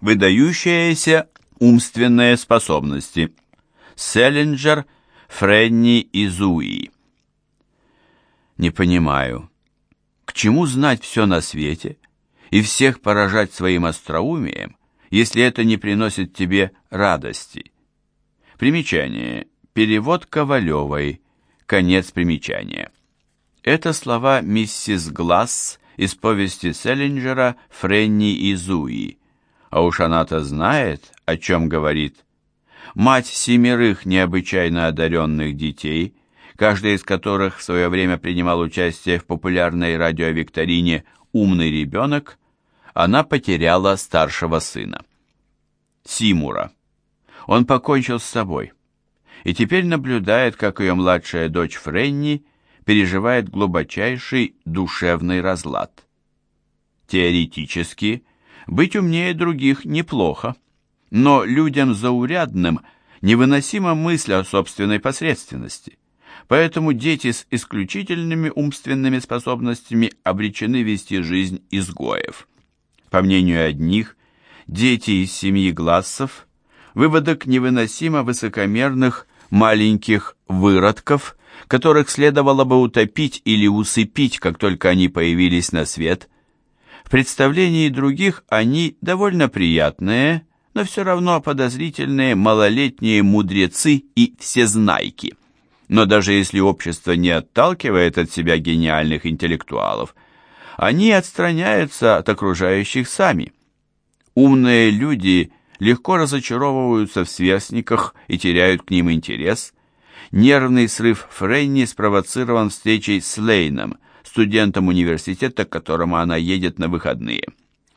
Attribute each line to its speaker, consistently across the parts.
Speaker 1: Выдающиеся умственные способности. Селлинджер, Френни и Зуи. Не понимаю, к чему знать все на свете и всех поражать своим остроумием, если это не приносит тебе радости? Примечание. Перевод Ковалевой. Конец примечания. Это слова миссис Гласс из повести Селлинджера «Френни и Зуи». А уж она-то знает, о чем говорит. Мать семерых необычайно одаренных детей, каждый из которых в свое время принимал участие в популярной радиовикторине «Умный ребенок», она потеряла старшего сына. Симура. Он покончил с собой и теперь наблюдает, как ее младшая дочь Френни переживает глубочайший душевный разлад. Теоретически, быть умнее других неплохо, но людям заурядным невыносима мысль о собственной посредственности. Поэтому дети с исключительными умственными способностями обречены вести жизнь изгоев. По мнению одних, дети из семьи Глассов – выводок невыносимо высокомерных маленьких выродков, которых следовало бы утопить или усыпить, как только они появились на свет. В представлении других они довольно приятные, но все равно подозрительные малолетние мудрецы и всезнайки. Но даже если общество не отталкивает от себя гениальных интеллектуалов, они отстраняются от окружающих сами. Умные люди легко разочаровываются в сверстниках и теряют к ним интерес. Нервный срыв Фрейни спровоцирован встречей с Лейном, студентом университета, к которому она едет на выходные.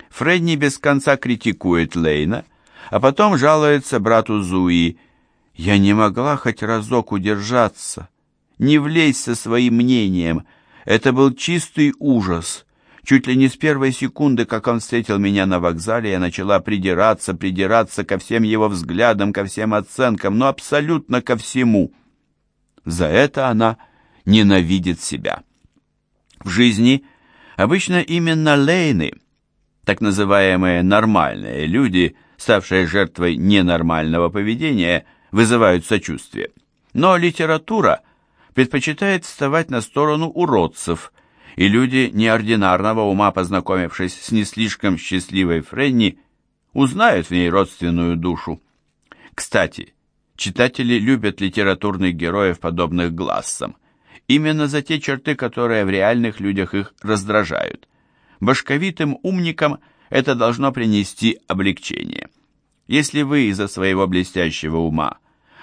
Speaker 1: Фредни без конца критикует Лейна, а потом жалуется брату Зуи. «Я не могла хоть разок удержаться, не влезть со своим мнением. Это был чистый ужас. Чуть ли не с первой секунды, как он встретил меня на вокзале, я начала придираться, придираться ко всем его взглядам, ко всем оценкам, но абсолютно ко всему. За это она ненавидит себя. В жизни обычно именно Лейны, так называемые нормальные люди, ставшие жертвой ненормального поведения, вызывают сочувствие. Но литература предпочитает вставать на сторону уродцев – и люди неординарного ума, познакомившись с не слишком счастливой Френни, узнают в ней родственную душу. Кстати, читатели любят литературных героев, подобных Глассам, именно за те черты, которые в реальных людях их раздражают. Башковитым умникам это должно принести облегчение. Если вы из-за своего блестящего ума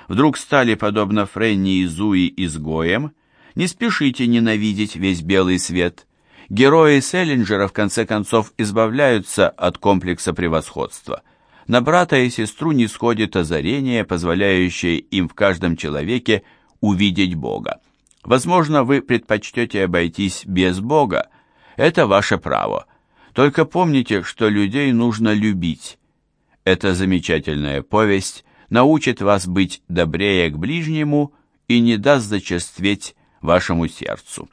Speaker 1: вдруг стали, подобно Френни и Зуи, изгоем, не спешите ненавидеть весь белый свет. Герои Селлинджера в конце концов избавляются от комплекса превосходства. На брата и сестру не сходит озарение, позволяющее им в каждом человеке увидеть Бога. Возможно, вы предпочтете обойтись без Бога. Это ваше право. Только помните, что людей нужно любить. Эта замечательная повесть научит вас быть добрее к ближнему и не даст зачастветь вашему сердцу.